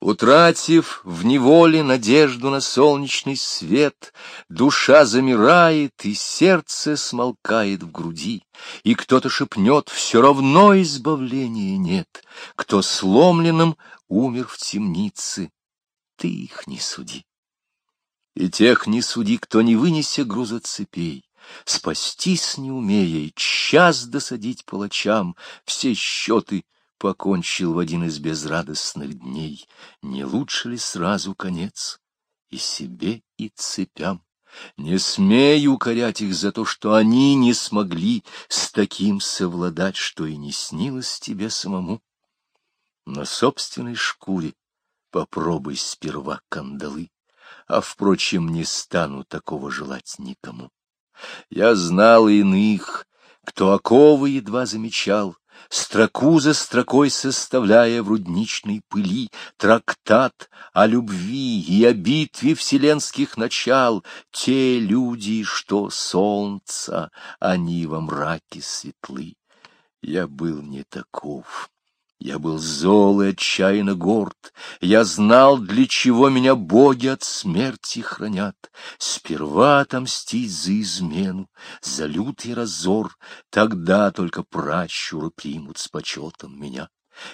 Утратив в неволе надежду на солнечный свет, Душа замирает, и сердце смолкает в груди, И кто-то шепнет, все равно избавления нет, Кто сломленным умер в темнице, ты их не суди. И тех не суди, кто не вынеся груза цепей, Спастись не умея и час досадить палачам, Все счеты — покончил в один из безрадостных дней, не лучше ли сразу конец и себе, и цепям? Не смей укорять их за то, что они не смогли с таким совладать, что и не снилось тебе самому. На собственной шкуре попробуй сперва кандалы, а, впрочем, не стану такого желать никому. Я знал иных, кто оковы едва замечал, строку за строкой составляя в рудничной пыли трактат о любви и о битве вселенских начал, те люди, что солнца, они во мраке светлы. Я был не таков. Я был зол и отчаянно горд, я знал, для чего меня боги от смерти хранят. Сперва отомстить за измену, за лютый разор, тогда только пращуры примут с почетом меня.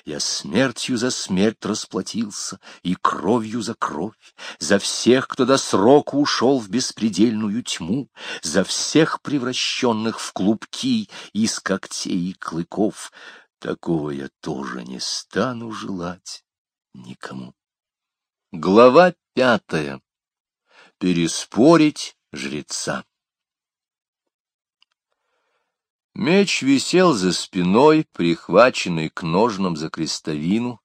Я смертью за смерть расплатился и кровью за кровь, за всех, кто до срока ушел в беспредельную тьму, за всех превращенных в клубки из когтей и клыков. Такого я тоже не стану желать никому. Глава пятая. Переспорить жреца. Меч висел за спиной, прихваченный к ножнам за крестовину,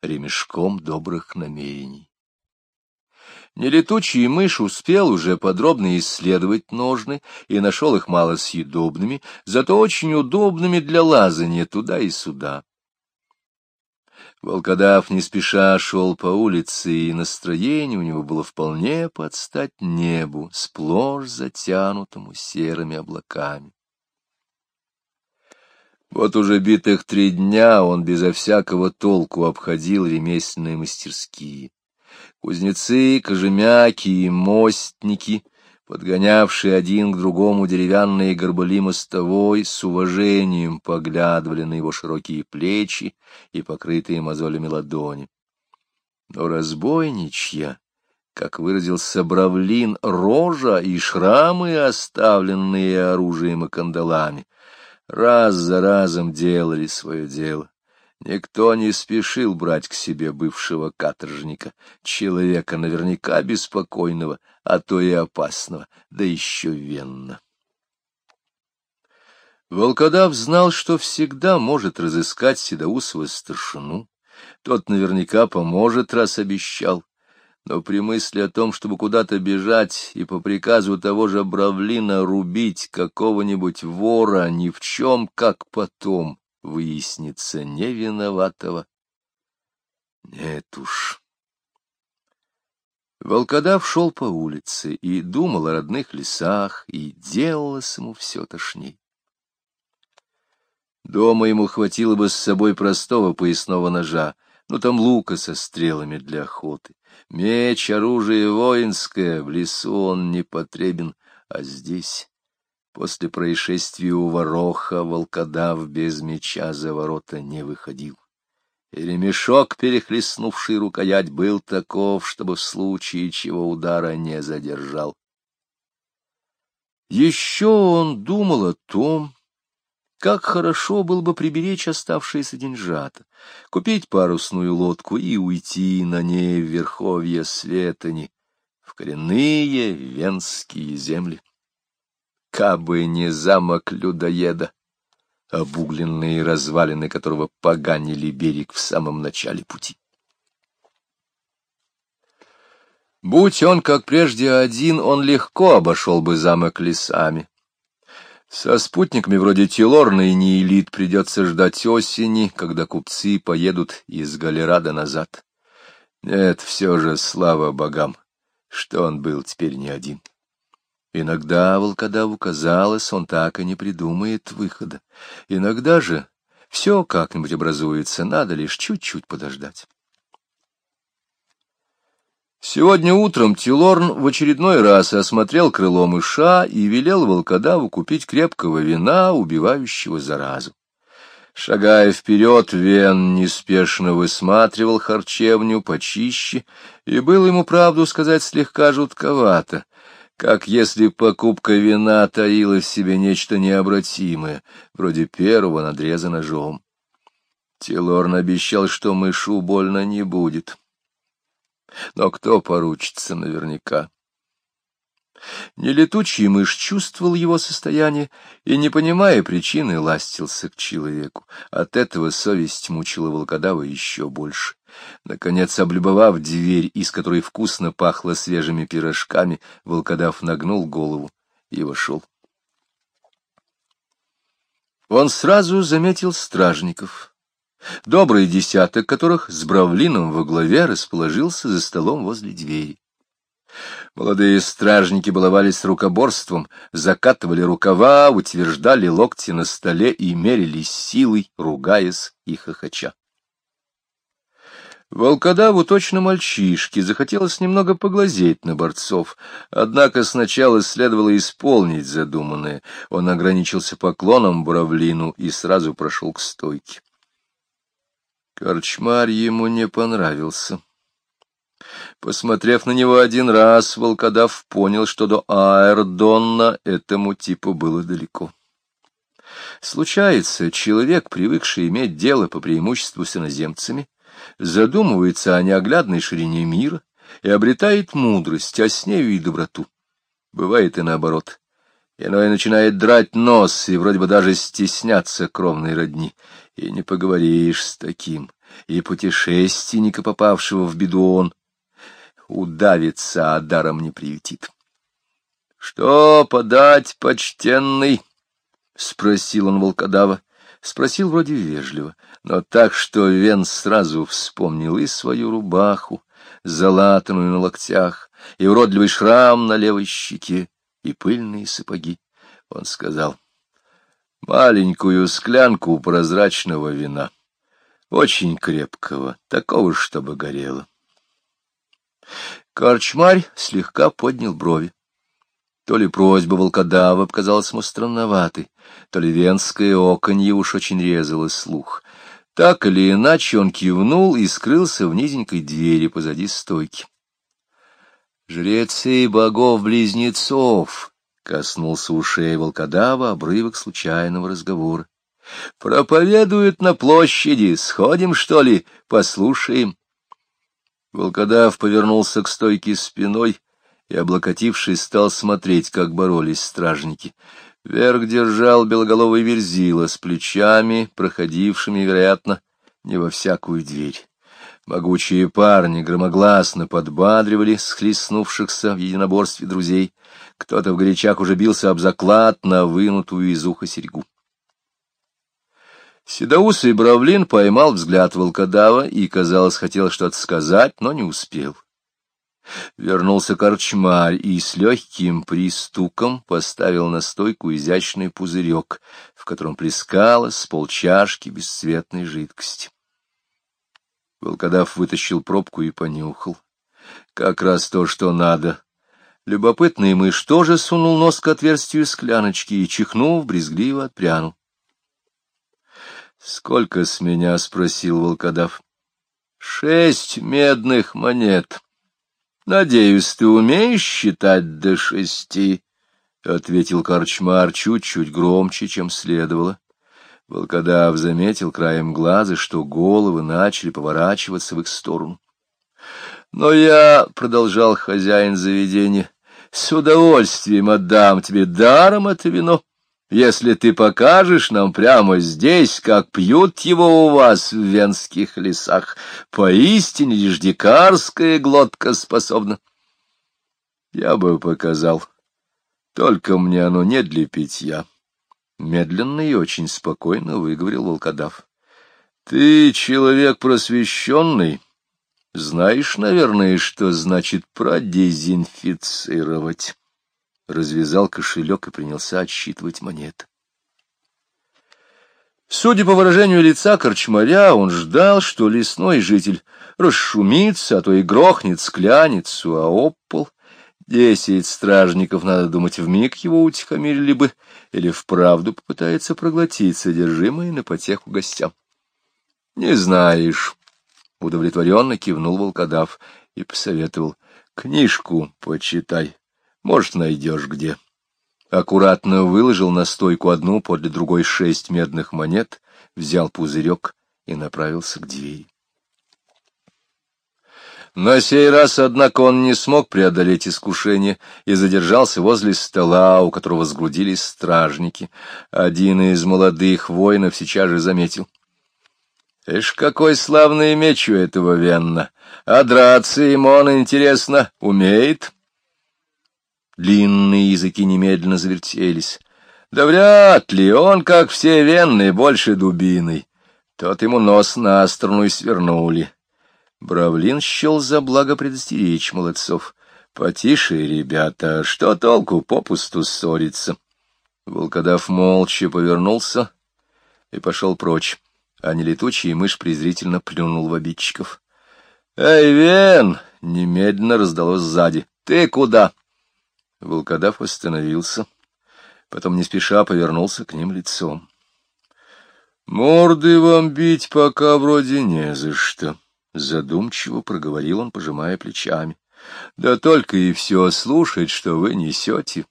ремешком добрых намерений. Нелетучий мышь успел уже подробно исследовать ножны и нашел их мало съедобными, зато очень удобными для лазания туда и сюда. Волкодав не спеша шел по улице, и настроение у него было вполне под стать небу, сплошь затянутому серыми облаками. Вот уже битых три дня он безо всякого толку обходил ремесленные мастерские. Кузнецы, кожемяки и мостники, подгонявшие один к другому деревянные горбыли мостовой, с уважением поглядывали на его широкие плечи и покрытые мозолями ладони. Но разбойничья, как выразился Бравлин, рожа и шрамы, оставленные оружием и кандалами, раз за разом делали свое дело. Никто не спешил брать к себе бывшего каторжника, человека наверняка беспокойного, а то и опасного, да еще венно. Волкодав знал, что всегда может разыскать Седоусова старшину. Тот наверняка поможет, раз обещал. Но при мысли о том, чтобы куда-то бежать и по приказу того же Бравлина рубить какого-нибудь вора ни в чем, как потом, выяснится невиноватого. Нет уж. Волкодав шел по улице и думал о родных лесах, и делалось ему все тошней. Дома ему хватило бы с собой простого поясного ножа, но там лука со стрелами для охоты. Меч, оружие воинское, в лесу он не потребен, а здесь После происшествия у вороха волкодав без меча за ворота не выходил. И ремешок, перехлестнувший рукоять, был таков, чтобы в случае чего удара не задержал. Еще он думал о том, как хорошо было бы приберечь оставшиеся деньжата, купить парусную лодку и уйти на ней в верховье Светани, в коренные венские земли кабы не замок людоеда, обугленные развалины которого поганили берег в самом начале пути. Будь он, как прежде, один, он легко обошел бы замок лесами. Со спутниками вроде Тилорна и Неэлит придется ждать осени, когда купцы поедут из Галерада назад. Нет, все же, слава богам, что он был теперь не один. Иногда волкодаву казалось, он так и не придумает выхода. Иногда же все как-нибудь образуется, надо лишь чуть-чуть подождать. Сегодня утром Тилорн в очередной раз осмотрел крыло мыша и велел волкодаву купить крепкого вина, убивающего заразу. Шагая вперед, Вен неспешно высматривал харчевню почище, и было ему, правду сказать, слегка жутковато, как если покупка вина таила в себе нечто необратимое, вроде первого надреза ножом. Тилорн обещал, что мышу больно не будет. Но кто поручится наверняка? Нелетучий мышь чувствовал его состояние и, не понимая причины, ластился к человеку. От этого совесть мучила волкодава еще больше. Наконец, облюбовав дверь, из которой вкусно пахло свежими пирожками, волкодав нагнул голову и вошел. Он сразу заметил стражников добрый десяток которых с бравлином во главе расположился за столом возле двери. Молодые стражники баловались рукоборством, закатывали рукава, утверждали локти на столе и мерились силой, ругаясь и хохоча. Волкодаву точно мальчишке захотелось немного поглазеть на борцов, однако сначала следовало исполнить задуманное. Он ограничился поклоном Бравлину и сразу прошел к стойке. Корчмарь ему не понравился. Посмотрев на него один раз, волкодав понял, что до Аэрдонна этому типу было далеко. Случается, человек, привыкший иметь дело по преимуществу с иноземцами, задумывается о неоглядной ширине мира и обретает мудрость, а с нею и доброту. Бывает и наоборот. Иной начинает драть нос и вроде бы даже стесняться кровной родни, и не поговоришь с таким, и путешественника, попавшего в беду, он удавится, а даром не приютит. — Что подать, почтенный? — спросил он волкодава. Спросил вроде вежливо, но так, что Вен сразу вспомнил и свою рубаху, залатанную на локтях, и уродливый шрам на левой щеке, и пыльные сапоги. Он сказал, маленькую склянку прозрачного вина, очень крепкого, такого, чтобы горело. Корчмарь слегка поднял брови. То ли просьба волкодава показалась ему странноватой, то ли венское оконье уж очень резало слух. Так или иначе он кивнул и скрылся в низенькой двери позади стойки. «Жрецы богов-близнецов!» Коснулся ушей волкодава обрывок случайного разговора. Проповедуют на площади. Сходим, что ли? Послушаем. Волкодав повернулся к стойке спиной и, облокотившись, стал смотреть, как боролись стражники. Вверх держал белоголовый верзила с плечами, проходившими, вероятно, не во всякую дверь. Могучие парни громогласно подбадривали схлестнувшихся в единоборстве друзей. Кто-то в горячах уже бился об заклад на вынутую из уха серьгу. Седоусый Бравлин поймал взгляд волкодава и, казалось, хотел что-то сказать, но не успел. Вернулся корчмарь и с легким пристуком поставил на стойку изящный пузырек, в котором плескалось с полчашки бесцветной жидкости. Волкодав вытащил пробку и понюхал. Как раз то, что надо. Любопытный мышь тоже сунул нос к отверстию скляночки и, чихнув, брезгливо отпрянул. — Сколько с меня? — спросил волкодав. — Шесть медных монет. — Надеюсь, ты умеешь считать до шести? — ответил корчмар чуть-чуть громче, чем следовало. Волкодав заметил краем глаза, что головы начали поворачиваться в их сторону. — Но я, — продолжал хозяин заведения, — с удовольствием отдам тебе даром это вино, если ты покажешь нам прямо здесь, как пьют его у вас в венских лесах. Поистине лишь дикарская глотка способна. Я бы показал, только мне оно не для питья. Медленно и очень спокойно выговорил волкодав. — Ты человек просвещенный. Знаешь, наверное, что значит продезинфицировать. Развязал кошелек и принялся отсчитывать монеты. Судя по выражению лица корчмаря, он ждал, что лесной житель расшумится, а то и грохнет скляницу, а опол. Десять стражников, надо думать, вмиг его утихомирили бы, или вправду попытается проглотить содержимое на потеху гостям. — Не знаешь, — удовлетворенно кивнул волкодав и посоветовал. — Книжку почитай, может, найдешь где. Аккуратно выложил на стойку одну подле другой шесть медных монет, взял пузырек и направился к двери. На сей раз, однако, он не смог преодолеть искушение и задержался возле стола, у которого сгрудились стражники. Один из молодых воинов сейчас же заметил. — Эш, какой славный меч у этого Венна! А драться ему он, интересно, умеет? Длинные языки немедленно завертелись. Да вряд ли, он, как все венные, больше дубиной. Тот ему нос на сторону и свернули. Бравлин счел за благо предостеречь молодцов. Потише, ребята, что толку попусту ссориться? Волкодав молча повернулся и пошел прочь, а нелетучий мышь презрительно плюнул в обидчиков. — Эй, Вен! — немедленно раздалось сзади. — Ты куда? Волкодав остановился, потом не спеша повернулся к ним лицом. — Морды вам бить пока вроде не за что. Задумчиво проговорил он, пожимая плечами. Да только и все слушать, что вы несете.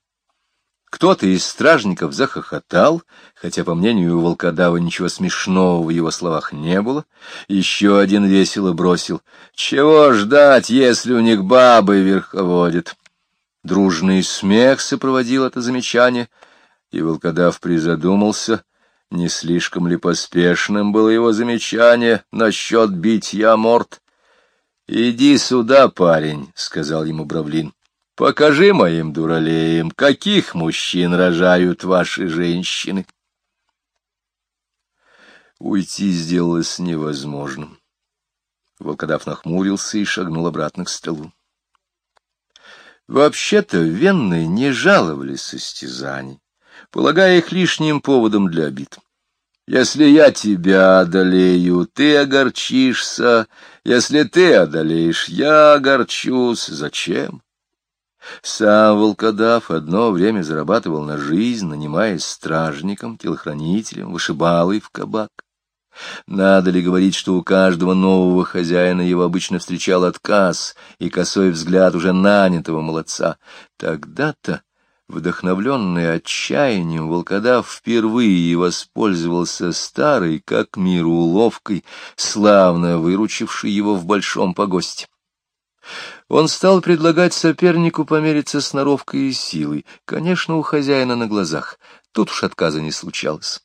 Кто-то из стражников захохотал, хотя, по мнению волкодава, ничего смешного в его словах не было. Еще один весело бросил. Чего ждать, если у них бабы верховодят? Дружный смех сопроводил это замечание, и волкодав призадумался — не слишком ли поспешным было его замечание насчет битья морд? — Иди сюда, парень, — сказал ему Бравлин. — Покажи моим дуралеям, каких мужчин рожают ваши женщины. Уйти сделалось невозможным. Волкодав нахмурился и шагнул обратно к столу. Вообще-то венны не жаловались состязаний полагая их лишним поводом для обид. Если я тебя одолею, ты огорчишься. Если ты одолеешь, я огорчусь. Зачем? Сам волкодав одно время зарабатывал на жизнь, нанимаясь стражником, телохранителем, вышибалой в кабак. Надо ли говорить, что у каждого нового хозяина его обычно встречал отказ и косой взгляд уже нанятого молодца? Тогда-то Вдохновленный отчаянием, волкодав впервые воспользовался старой, как мир, уловкой, славно выручившей его в большом погосте. Он стал предлагать сопернику помериться сноровкой и силой, конечно, у хозяина на глазах, тут уж отказа не случалось.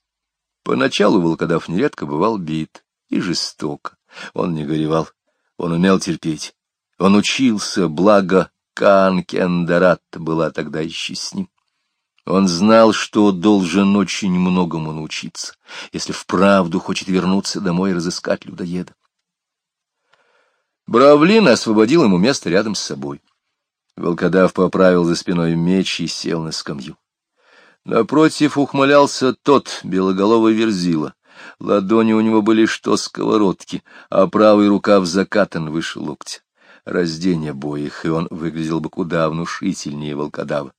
Поначалу волкодав нередко бывал бит и жестоко, он не горевал, он умел терпеть, он учился, благо Кан Кендарат была тогда еще с ним. Он знал, что должен очень многому научиться, если вправду хочет вернуться домой и разыскать людоеда. Бравлин освободил ему место рядом с собой. Волкодав поправил за спиной меч и сел на скамью. Напротив ухмылялся тот, белоголовый верзила. Ладони у него были что сковородки, а правый рукав закатан выше локтя раздень обоих, и он выглядел бы куда внушительнее волкодава.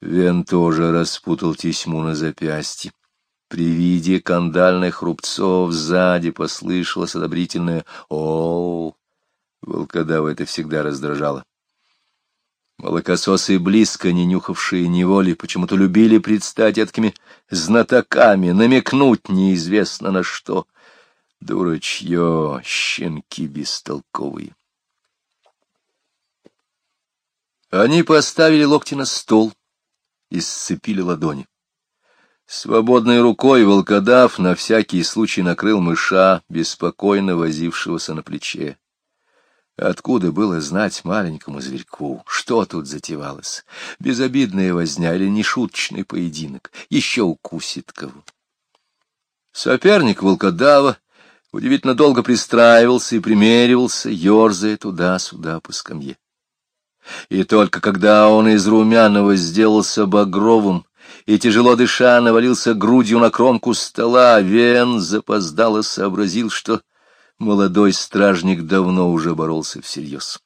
Вен тоже распутал тесьму на запястье. При виде кандальных рубцов сзади послышалось одобрительное «О!». Волкодава это всегда раздражало. Молокососы, близко не нюхавшие неволи, почему-то любили предстать такими знатоками, намекнуть неизвестно на что. Дурачье, щенки бестолковые. Они поставили локти на стол и сцепили ладони. Свободной рукой волкодав на всякий случай накрыл мыша, беспокойно возившегося на плече. Откуда было знать маленькому зверьку, что тут затевалось? Безобидная возня или нешуточный поединок? Еще укусит кого. Соперник волкодава удивительно долго пристраивался и примеривался, ерзая туда-сюда по скамье. И только когда он из румяного сделался багровым и, тяжело дыша, навалился грудью на кромку стола, Вен запоздало сообразил, что молодой стражник давно уже боролся всерьез.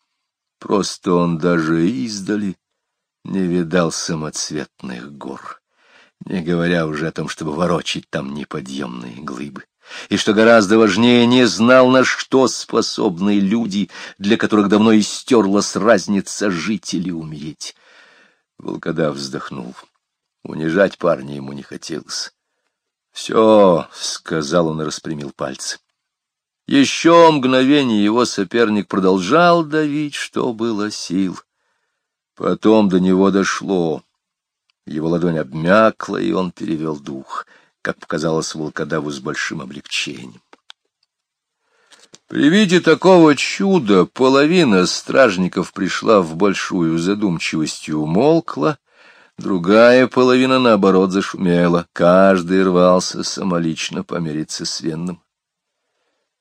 Просто он даже издали не видал самоцветных гор, не говоря уже о том, чтобы ворочить там неподъемные глыбы. И, что гораздо важнее, не знал, на что способны люди, для которых давно истерлась разница жить или умереть. Волкодав вздохнул. Унижать парня ему не хотелось. — Все, — сказал он и распрямил пальцы. Еще мгновение его соперник продолжал давить, что было сил. Потом до него дошло. Его ладонь обмякла, и он перевел дух, как показалось волкодаву с большим облегчением. При виде такого чуда половина стражников пришла в большую задумчивость и умолкла, другая половина, наоборот, зашумела, каждый рвался самолично помериться с Венным.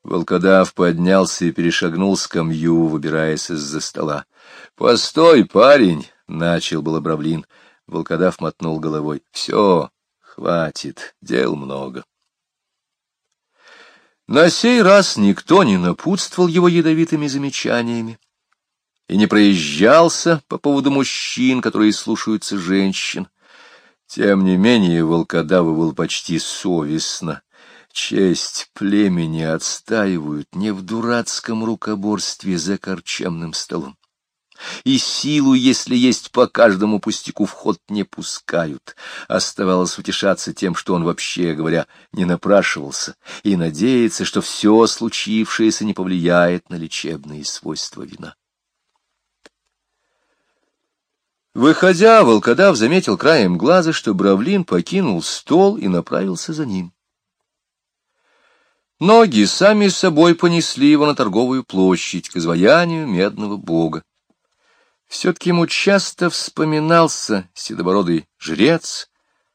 Волкодав поднялся и перешагнул скамью, выбираясь из-за стола. — Постой, парень! — начал было Бравлин. Волкодав мотнул головой. — Все, хватит, дел много. На сей раз никто не напутствовал его ядовитыми замечаниями и не проезжался по поводу мужчин, которые слушаются женщин. Тем не менее, волкодаву был почти совестно Честь племени отстаивают не в дурацком рукоборстве за корчемным столом. И силу, если есть по каждому пустяку, вход не пускают. Оставалось утешаться тем, что он, вообще говоря, не напрашивался, и надеяться, что все случившееся не повлияет на лечебные свойства вина. Выходя, волкодав заметил краем глаза, что Бравлин покинул стол и направился за ним. Ноги сами собой понесли его на торговую площадь к изваянию медного бога. Все-таки ему часто вспоминался седобородый жрец,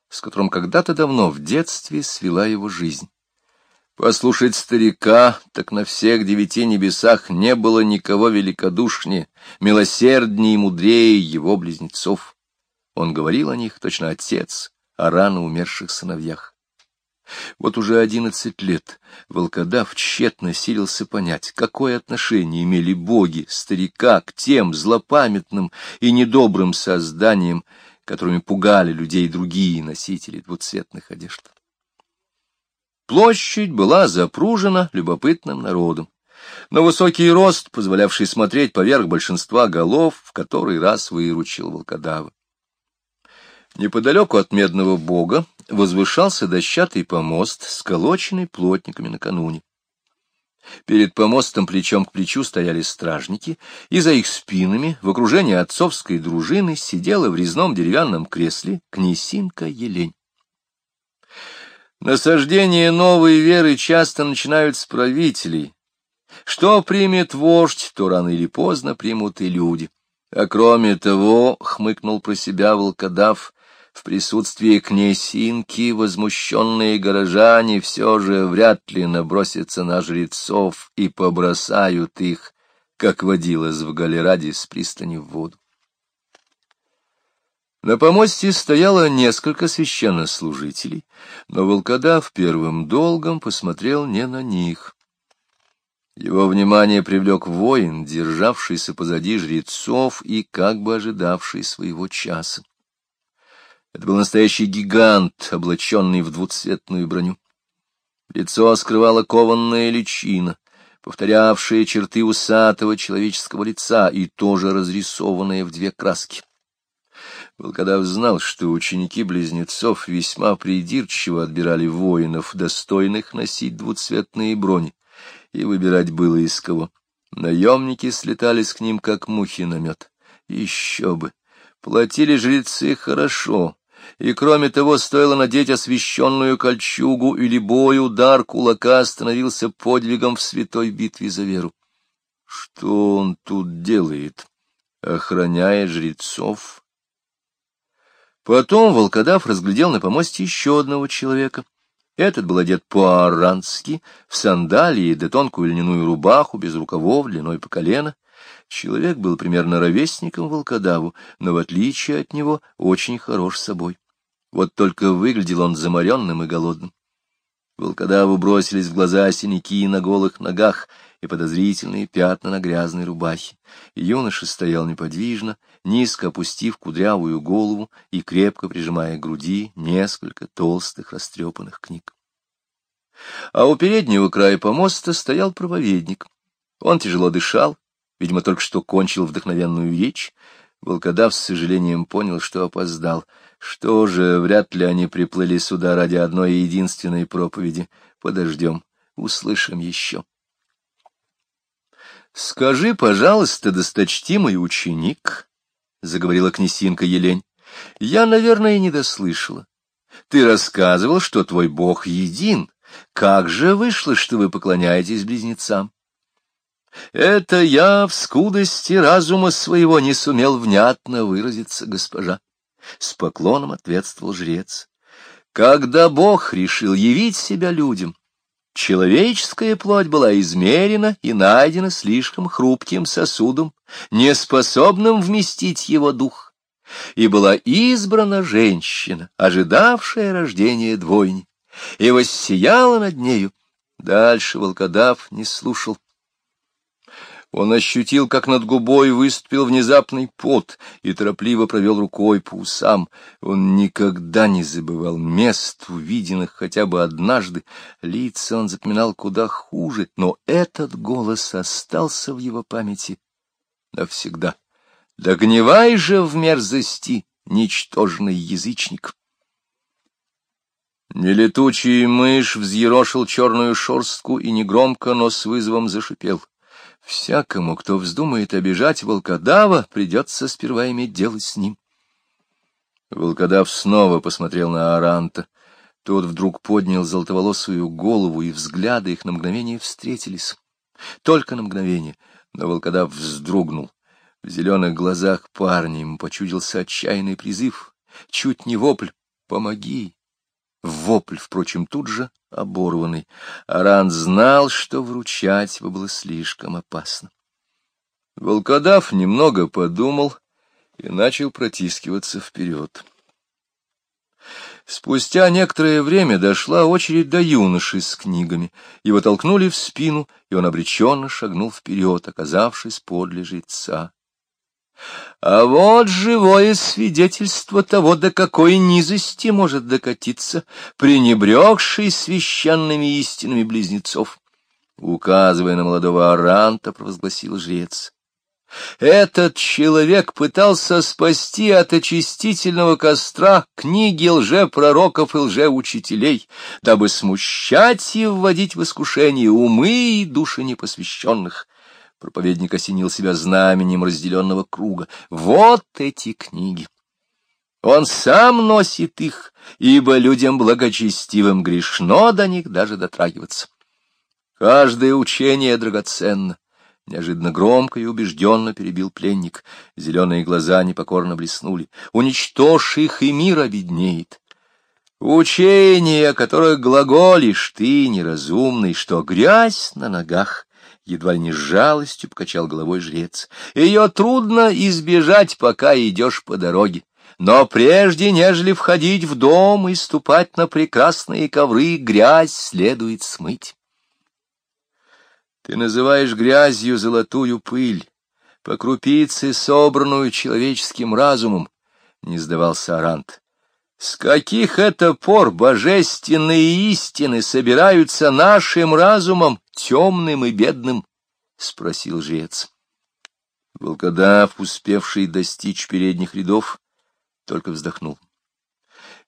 с которым когда-то давно в детстве свела его жизнь. Послушать старика, так на всех девяти небесах не было никого великодушнее, милосерднее и мудрее его близнецов. Он говорил о них, точно отец, о рано умерших сыновьях. Вот уже одиннадцать лет волкодав тщетно силился понять, какое отношение имели боги, старика, к тем злопамятным и недобрым созданиям, которыми пугали людей другие носители двуцветных одежд. Площадь была запружена любопытным народом, но высокий рост, позволявший смотреть поверх большинства голов, в который раз выручил волкодава. Неподалеку от медного бога возвышался дощатый помост, сколоченный плотниками накануне. Перед помостом плечом к плечу стояли стражники, и за их спинами, в окружении отцовской дружины, сидела в резном деревянном кресле князинка Елень. Насаждение новой веры часто начинают с правителей. Что примет вождь, то рано или поздно примут и люди. А кроме того, — хмыкнул про себя волкодав, в присутствии князинки возмущенные горожане все же вряд ли набросятся на жрецов и побросают их, как водилось в Галераде с пристани в воду. На помосте стояло несколько священнослужителей, но волкодав первым долгом посмотрел не на них. Его внимание привлек воин, державшийся позади жрецов и как бы ожидавший своего часа. Это был настоящий гигант, облаченный в двуцветную броню. Лицо скрывала кованная личина, повторявшая черты усатого человеческого лица и тоже разрисованная в две краски. Волкодав знал, что ученики близнецов весьма придирчиво отбирали воинов, достойных носить двуцветные брони, и выбирать было из кого. Наемники слетались к ним, как мухи на мед. Еще бы! Платили жрецы хорошо, и, кроме того, стоило надеть освященную кольчугу, и любой удар кулака становился подвигом в святой битве за веру. Что он тут делает? Охраняет жрецов? Потом волкодав разглядел на помосте еще одного человека. Этот был одет по-арански, в сандалии да тонкую льняную рубаху без рукавов длиной по колено. Человек был примерно ровесником волкодаву, но, в отличие от него, очень хорош собой. Вот только выглядел он заморенным и голодным. Волкодаву бросились в глаза синяки на голых ногах и подозрительные пятна на грязной рубахе. Юноша стоял неподвижно, низко опустив кудрявую голову и крепко прижимая к груди несколько толстых растрепанных книг. А у переднего края помоста стоял проповедник. Он тяжело дышал, видимо, только что кончил вдохновенную речь. Волкодав с сожалением понял, что опоздал. Что же, вряд ли они приплыли сюда ради одной единственной проповеди. Подождем, услышим еще. — Скажи, пожалуйста, досточтимый ученик, — заговорила князинка Елень, — я, наверное, не дослышала. Ты рассказывал, что твой бог един. Как же вышло, что вы поклоняетесь близнецам? Это я в скудости разума своего не сумел внятно выразиться, госпожа. С поклоном ответствовал жрец. Когда Бог решил явить себя людям, человеческая плоть была измерена и найдена слишком хрупким сосудом, неспособным вместить его дух, и была избрана женщина, ожидавшая рождения двойни, и воссияла над нею. Дальше волкодав не слушал, он ощутил, как над губой выступил внезапный пот и торопливо провел рукой по усам. Он никогда не забывал мест, увиденных хотя бы однажды. Лица он запоминал куда хуже, но этот голос остался в его памяти навсегда. «Да гневай же в мерзости, ничтожный язычник!» Нелетучий мышь взъерошил черную шорстку и негромко, но с вызовом зашипел — Всякому, кто вздумает обижать волкодава, придется сперва иметь дело с ним. Волкодав снова посмотрел на Аранта. Тот вдруг поднял золотоволосую голову, и взгляды их на мгновение встретились. Только на мгновение, но волкодав вздрогнул. В зеленых глазах парня ему почудился отчаянный призыв. Чуть не вопль «Помоги!» Вопль, впрочем, тут же оборванный. Аран знал, что вручать его было слишком опасно. Волкодав немного подумал и начал протискиваться вперед. Спустя некоторое время дошла очередь до юноши с книгами. Его толкнули в спину, и он обреченно шагнул вперед, оказавшись подле жреца. А вот живое свидетельство того, до какой низости может докатиться пренебрегший священными истинами близнецов. Указывая на молодого Аранта, провозгласил жрец. Этот человек пытался спасти от очистительного костра книги лжепророков и лжеучителей, дабы смущать и вводить в искушение умы и души непосвященных. Проповедник осенил себя знаменем разделенного круга. Вот эти книги! Он сам носит их, ибо людям благочестивым грешно до них даже дотрагиваться. Каждое учение драгоценно. Неожиданно громко и убежденно перебил пленник. Зеленые глаза непокорно блеснули. Уничтожь их, и мир обеднеет. Учение, о которых глаголишь ты, неразумный, что грязь на ногах, едва ли не с жалостью покачал головой жрец. Ее трудно избежать, пока идешь по дороге. Но прежде, нежели входить в дом и ступать на прекрасные ковры, грязь следует смыть. Ты называешь грязью золотую пыль, по крупице, собранную человеческим разумом, — не сдавался Арант. С каких это пор божественные истины собираются нашим разумом, темным и бедным? — спросил жрец. Волкодав, успевший достичь передних рядов, только вздохнул.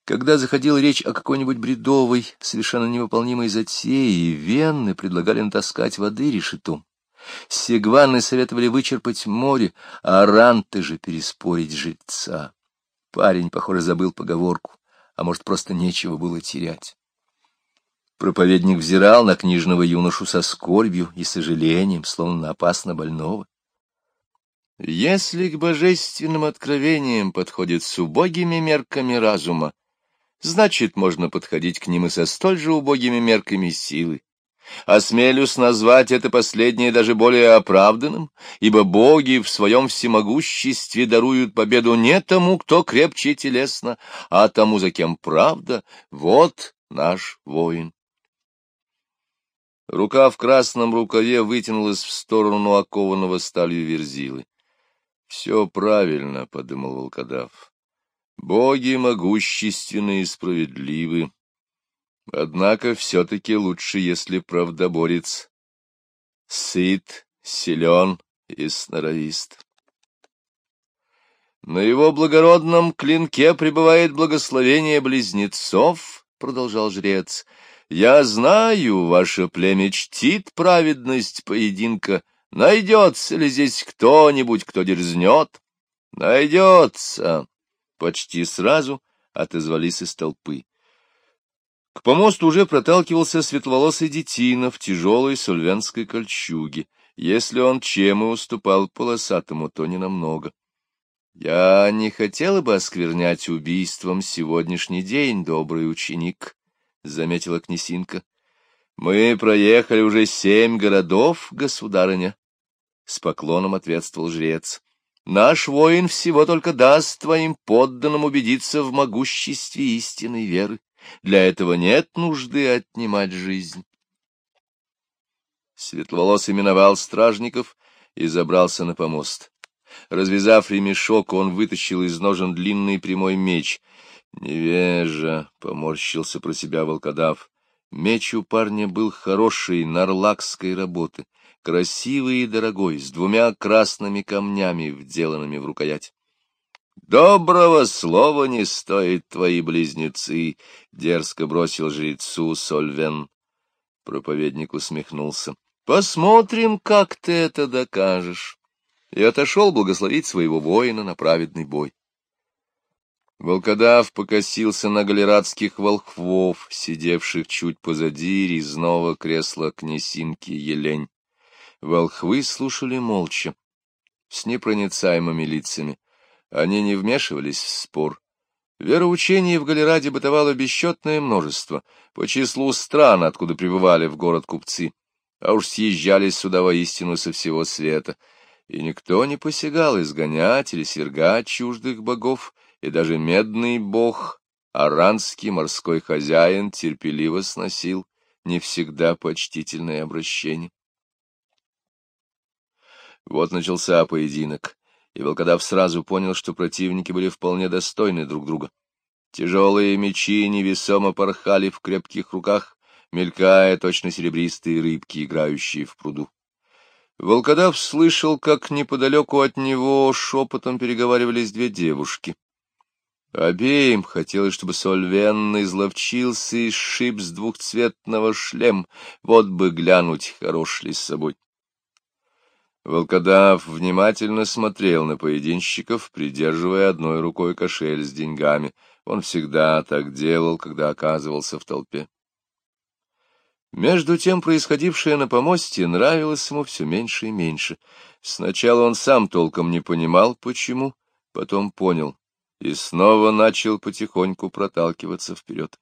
Когда заходила речь о какой-нибудь бредовой, совершенно невыполнимой затее, венны предлагали натаскать воды решетом. Сегваны советовали вычерпать море, а ранты же переспорить жреца. Парень, похоже, забыл поговорку, а может, просто нечего было терять. Проповедник взирал на книжного юношу со скорбью и сожалением, словно на опасно больного. Если к божественным откровениям подходит с убогими мерками разума, значит, можно подходить к ним и со столь же убогими мерками силы. Осмелюсь назвать это последнее даже более оправданным, ибо боги в своем всемогуществе даруют победу не тому, кто крепче телесно, а тому, за кем правда. Вот наш воин. Рука в красном рукаве вытянулась в сторону окованного сталью верзилы. — Все правильно, — подумал волкодав. — Боги могущественны и справедливы. Однако все-таки лучше, если правдоборец сыт, силен и сноровист. На его благородном клинке пребывает благословение близнецов, — продолжал жрец, — я знаю, ваше племя чтит праведность поединка. Найдется ли здесь кто-нибудь, кто дерзнет? Найдется. Почти сразу отозвались из толпы. К помосту уже проталкивался светловолосый детина в тяжелой сульвянской кольчуге. Если он чем и уступал полосатому, то ненамного. Я не хотела бы осквернять убийством сегодняшний день, добрый ученик, — заметила князинка. — Мы проехали уже семь городов, государыня, — с поклоном ответствовал жрец. — Наш воин всего только даст твоим подданным убедиться в могуществе истинной веры. Для этого нет нужды отнимать жизнь. Светловолосый миновал стражников и забрался на помост. Развязав ремешок, он вытащил из ножен длинный прямой меч — Невежа, — поморщился про себя волкодав. Меч у парня был хороший, нарлакской работы, красивый и дорогой, с двумя красными камнями, вделанными в рукоять. — Доброго слова не стоит твои близнецы, — дерзко бросил жрецу Сольвен. Проповедник усмехнулся. — Посмотрим, как ты это докажешь. И отошел благословить своего воина на праведный бой. Волкодав покосился на галератских волхвов, сидевших чуть позади резного кресла князинки Елень. Волхвы слушали молча, с непроницаемыми лицами. Они не вмешивались в спор. Вероучений в Галераде бытовало бесчетное множество, по числу стран, откуда прибывали в город купцы, а уж съезжались сюда воистину со всего света, и никто не посягал изгонять или свергать чуждых богов, и даже медный бог, аранский морской хозяин, терпеливо сносил не всегда почтительное обращение. Вот начался поединок, и волкодав сразу понял, что противники были вполне достойны друг друга. Тяжелые мечи невесомо порхали в крепких руках, мелькая точно серебристые рыбки, играющие в пруду. Волкодав слышал, как неподалеку от него шепотом переговаривались две девушки. Обеим хотелось, чтобы Сольвен изловчился и сшиб с двухцветного шлем, вот бы глянуть, хорош ли с собой. Волкодав внимательно смотрел на поединщиков, придерживая одной рукой кошель с деньгами. Он всегда так делал, когда оказывался в толпе. Между тем происходившее на помосте нравилось ему все меньше и меньше. Сначала он сам толком не понимал, почему, потом понял и снова начал потихоньку проталкиваться вперед.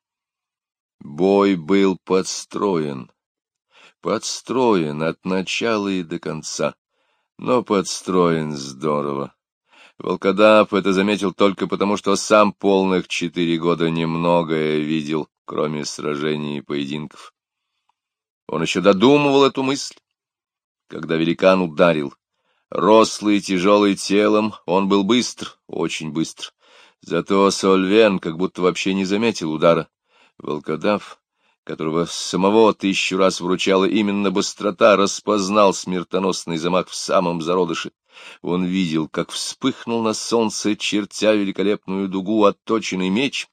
Бой был подстроен, подстроен от начала и до конца, но подстроен здорово. Волкодав это заметил только потому, что сам полных четыре года немногое видел, кроме сражений и поединков. Он еще додумывал эту мысль, когда великан ударил. Рослый, тяжелый телом, он был быстр, очень быстр. Зато Сольвен как будто вообще не заметил удара. Волкодав, которого самого тысячу раз вручала именно быстрота, распознал смертоносный замах в самом зародыше. Он видел, как вспыхнул на солнце, чертя великолепную дугу, отточенный меч,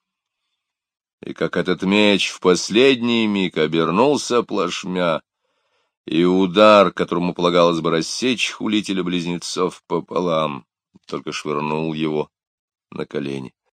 и как этот меч в последний миг обернулся плашмя, и удар, которому полагалось бы рассечь хулителя близнецов пополам, только швырнул его на колени.